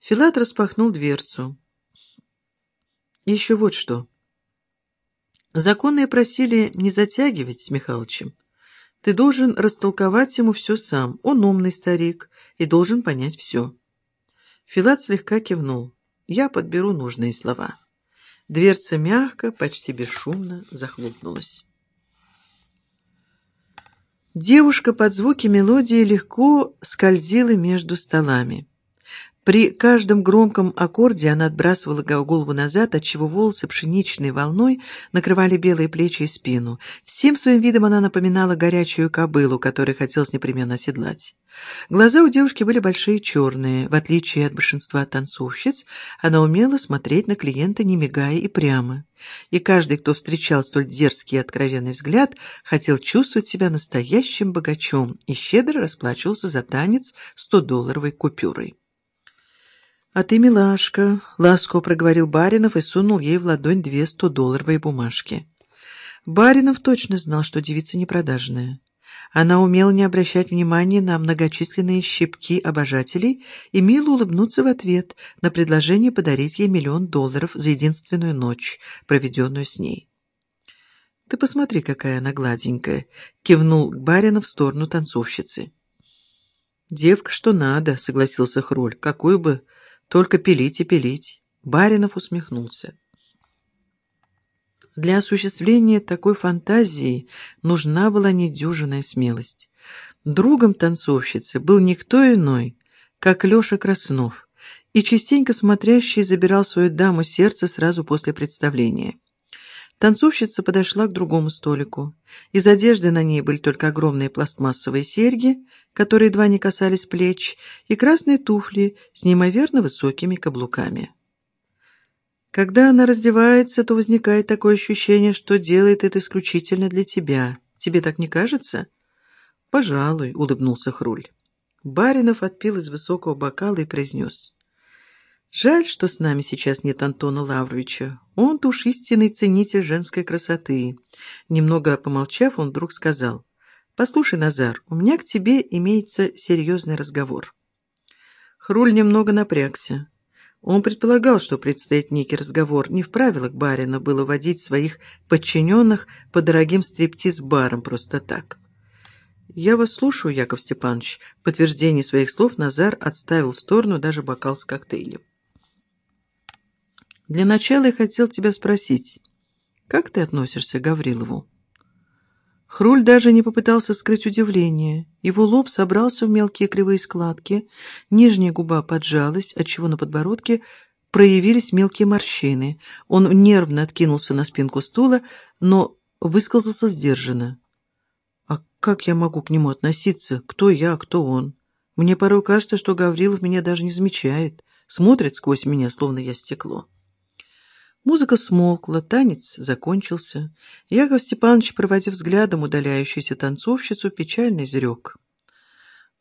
Филат распахнул дверцу. Еще вот что. Законные просили не затягивать с Михалычем. Ты должен растолковать ему все сам. Он умный старик и должен понять все. Филат слегка кивнул. Я подберу нужные слова. Дверца мягко, почти бесшумно захлопнулась. Девушка под звуки мелодии легко скользила между столами. При каждом громком аккорде она отбрасывала голову назад, отчего волосы пшеничной волной накрывали белые плечи и спину. Всем своим видом она напоминала горячую кобылу, которую хотелось непременно оседлать. Глаза у девушки были большие черные. В отличие от большинства танцовщиц, она умела смотреть на клиента, не мигая и прямо. И каждый, кто встречал столь дерзкий и откровенный взгляд, хотел чувствовать себя настоящим богачом и щедро расплачивался за танец 100-долларовой купюрой. «А ты, милашка», — ласково проговорил Баринов и сунул ей в ладонь две стодолларовые бумажки. Баринов точно знал, что девица непродажная. Она умела не обращать внимания на многочисленные щипки обожателей и мило улыбнуться в ответ на предложение подарить ей миллион долларов за единственную ночь, проведенную с ней. «Ты посмотри, какая она гладенькая», — кивнул Баринов в сторону танцовщицы. «Девка, что надо», — согласился Хроль, — «какую бы только пилить и пилить. Баринов усмехнулся. Для осуществления такой фантазии нужна была недюжинная смелость. Другом танцовщицы был никто иной, как Леша Краснов, и частенько смотрящий забирал свою даму сердце сразу после представления. Танцовщица подошла к другому столику. Из одежды на ней были только огромные пластмассовые серьги, которые едва не касались плеч, и красные туфли с неимоверно высокими каблуками. Когда она раздевается, то возникает такое ощущение, что делает это исключительно для тебя. Тебе так не кажется? Пожалуй, улыбнулся Хруль. Баринов отпил из высокого бокала и произнес. Жаль, что с нами сейчас нет Антона Лавровича. Он-то уж истинный ценитель женской красоты. Немного помолчав, он вдруг сказал. «Послушай, Назар, у меня к тебе имеется серьезный разговор». Хруль немного напрягся. Он предполагал, что предстоит некий разговор. Не в правилах барина было водить своих подчиненных по дорогим стриптиз-барам просто так. «Я вас слушаю, Яков Степанович». В подтверждение своих слов Назар отставил в сторону даже бокал с коктейлем. Для начала я хотел тебя спросить, как ты относишься к Гаврилову?» Хруль даже не попытался скрыть удивление. Его лоб собрался в мелкие кривые складки, нижняя губа поджалась, отчего на подбородке проявились мелкие морщины. Он нервно откинулся на спинку стула, но высказался сдержанно. «А как я могу к нему относиться? Кто я, кто он? Мне порой кажется, что Гаврилов меня даже не замечает, смотрит сквозь меня, словно я стекло». Музыка смолкла, танец закончился. Яков Степанович, проводив взглядом удаляющуюся танцовщицу, печально изрек.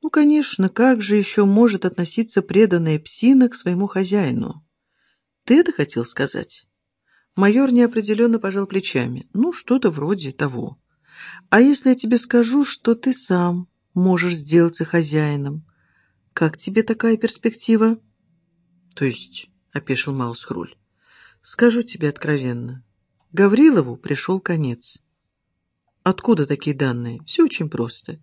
Ну, конечно, как же еще может относиться преданная псина к своему хозяину? Ты это хотел сказать? Майор неопределенно пожал плечами. Ну, что-то вроде того. А если я тебе скажу, что ты сам можешь сделаться хозяином? Как тебе такая перспектива? То есть, — опешил Маус Хруль, Скажу тебе откровенно. Гаврилову пришел конец. Откуда такие данные? Все очень просто.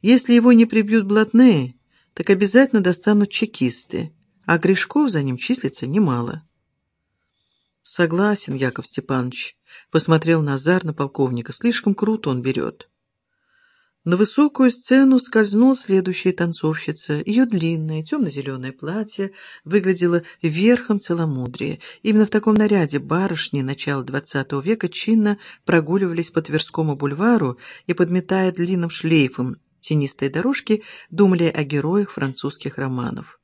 Если его не прибьют блатные, так обязательно достанут чекисты, а грешков за ним числится немало. Согласен, Яков Степанович, посмотрел Назар на полковника. Слишком круто он берет. На высокую сцену скользнула следующая танцовщица. Ее длинное темно-зеленое платье выглядело верхом целомудрия. Именно в таком наряде барышни начала XX века чинно прогуливались по Тверскому бульвару и, подметая длинным шлейфом тенистой дорожки, думали о героях французских романов.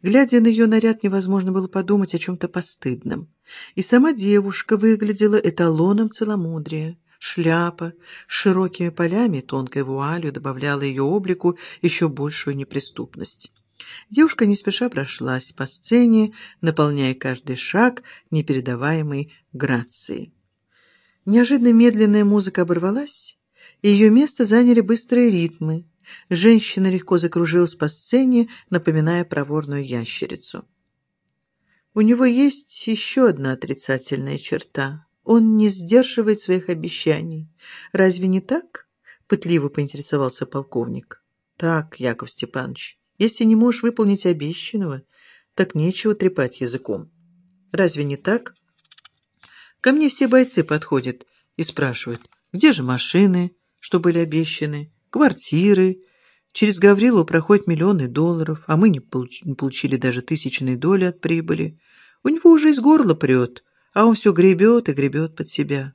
Глядя на ее наряд, невозможно было подумать о чем-то постыдном. И сама девушка выглядела эталоном целомудрия. Шляпа с широкими полями тонкой вуалью добавляла ее облику еще большую неприступность. Девушка не спеша прошлась по сцене, наполняя каждый шаг непередаваемой грацией. Неожиданно медленная музыка оборвалась, и ее место заняли быстрые ритмы. Женщина легко закружилась по сцене, напоминая проворную ящерицу. У него есть еще одна отрицательная черта. Он не сдерживает своих обещаний. Разве не так? Пытливо поинтересовался полковник. Так, Яков Степанович, если не можешь выполнить обещанного, так нечего трепать языком. Разве не так? Ко мне все бойцы подходят и спрашивают, где же машины, что были обещаны, квартиры. Через Гаврилу проходят миллионы долларов, а мы не, получ не получили даже тысячной доли от прибыли. У него уже из горла прет, а он все гребет и гребет под себя.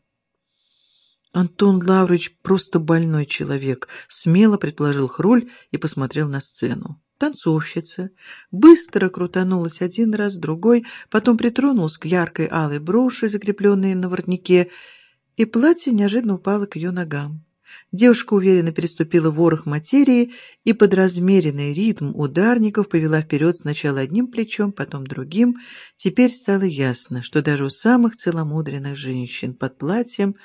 Антон Лаврович просто больной человек, смело предположил Хруль и посмотрел на сцену. Танцовщица быстро крутанулась один раз, другой, потом притронулась к яркой алой броши, закрепленной на воротнике, и платье неожиданно упало к ее ногам. Девушка уверенно переступила ворох материи и под размеренный ритм ударников повела вперед сначала одним плечом, потом другим. Теперь стало ясно, что даже у самых целомудренных женщин под платьем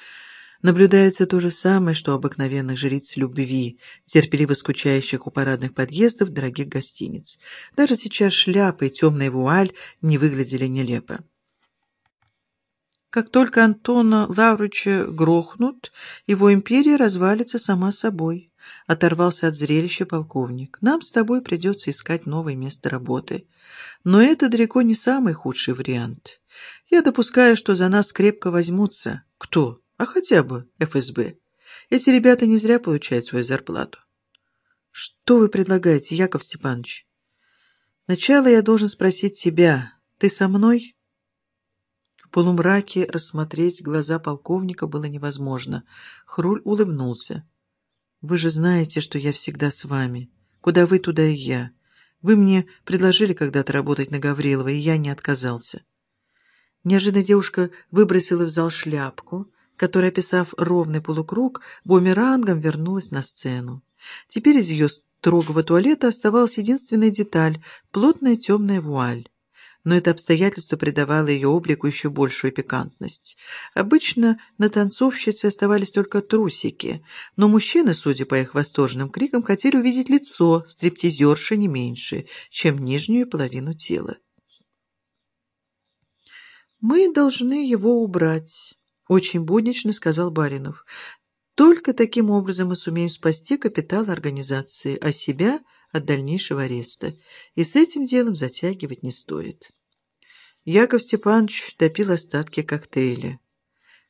наблюдается то же самое, что у обыкновенных жриц любви, терпеливо скучающих у парадных подъездов дорогих гостиниц. Даже сейчас шляпа и темная вуаль не выглядели нелепо. Как только Антона Лаврыча грохнут, его империя развалится сама собой. Оторвался от зрелища полковник. Нам с тобой придется искать новое место работы. Но это далеко не самый худший вариант. Я допускаю, что за нас крепко возьмутся. Кто? А хотя бы ФСБ. Эти ребята не зря получают свою зарплату. Что вы предлагаете, Яков Степанович? Сначала я должен спросить тебя. Ты со мной? В полумраке рассмотреть глаза полковника было невозможно. Хруль улыбнулся. «Вы же знаете, что я всегда с вами. Куда вы, туда и я. Вы мне предложили когда-то работать на Гаврилова, и я не отказался». Неожиданно девушка выбросила в зал шляпку, которая, описав ровный полукруг, бумерангом вернулась на сцену. Теперь из ее строгого туалета оставалась единственная деталь — плотная темная вуаль но это обстоятельство придавало ее облику еще большую пикантность. Обычно на танцовщице оставались только трусики, но мужчины, судя по их восторженным крикам, хотели увидеть лицо стриптизерши не меньше, чем нижнюю половину тела. «Мы должны его убрать», — очень буднично сказал Баринов. «Только таким образом мы сумеем спасти капитал организации, а себя — от дальнейшего ареста. И с этим делом затягивать не стоит». Яков Степанович допил остатки коктейля.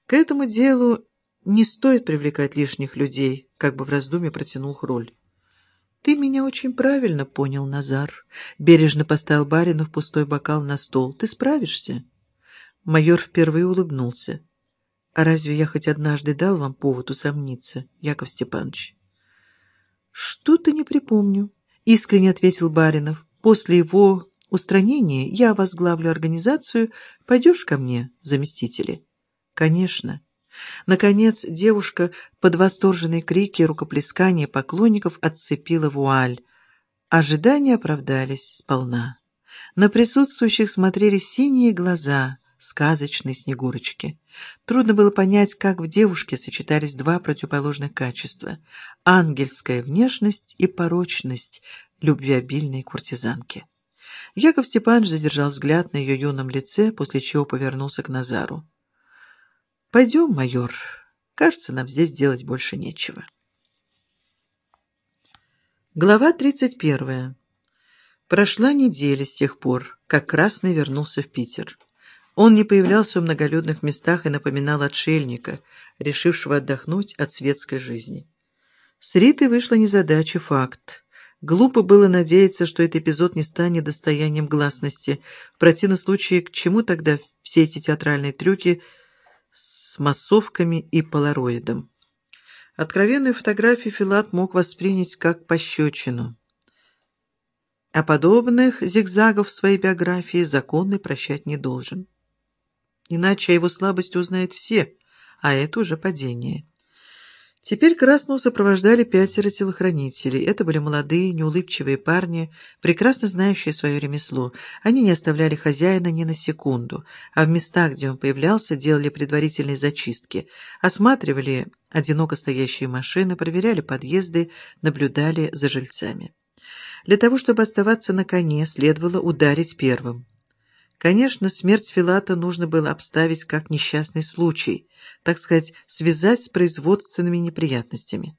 К этому делу не стоит привлекать лишних людей, как бы в раздумье протянул Хроль. «Ты меня очень правильно понял, Назар», — бережно поставил барину в пустой бокал на стол. «Ты справишься?» Майор впервые улыбнулся. «А разве я хоть однажды дал вам повод усомниться, Яков Степанович?» «Что-то не припомню», — искренне ответил Баринов. После его устранении я возглавлю организацию. Пойдешь ко мне, заместители?» «Конечно». Наконец девушка под восторженные крики и рукоплескания поклонников отцепила вуаль. Ожидания оправдались сполна. На присутствующих смотрели синие глаза сказочной Снегурочки. Трудно было понять, как в девушке сочетались два противоположных качества — ангельская внешность и порочность любвеобильной куртизанки. Яков Степанович задержал взгляд на ее юном лице, после чего повернулся к Назару. «Пойдем, майор. Кажется, нам здесь делать больше нечего». Глава тридцать первая. Прошла неделя с тех пор, как Красный вернулся в Питер. Он не появлялся в многолюдных местах и напоминал отшельника, решившего отдохнуть от светской жизни. С Ритой вышла незадача факт. Глупо было надеяться, что этот эпизод не станет достоянием гласности. В противном случае, к чему тогда все эти театральные трюки с массовками и полароидом? Откровенную фотографию Филат мог воспринять как пощечину. А подобных зигзагов в своей биографии законный прощать не должен. Иначе его слабости узнают все, а это уже падение. Теперь Красного сопровождали пятеро телохранителей. Это были молодые, неулыбчивые парни, прекрасно знающие свое ремесло. Они не оставляли хозяина ни на секунду, а в местах, где он появлялся, делали предварительные зачистки, осматривали одиноко стоящие машины, проверяли подъезды, наблюдали за жильцами. Для того, чтобы оставаться на коне, следовало ударить первым. Конечно, смерть Филата нужно было обставить как несчастный случай, так сказать, связать с производственными неприятностями.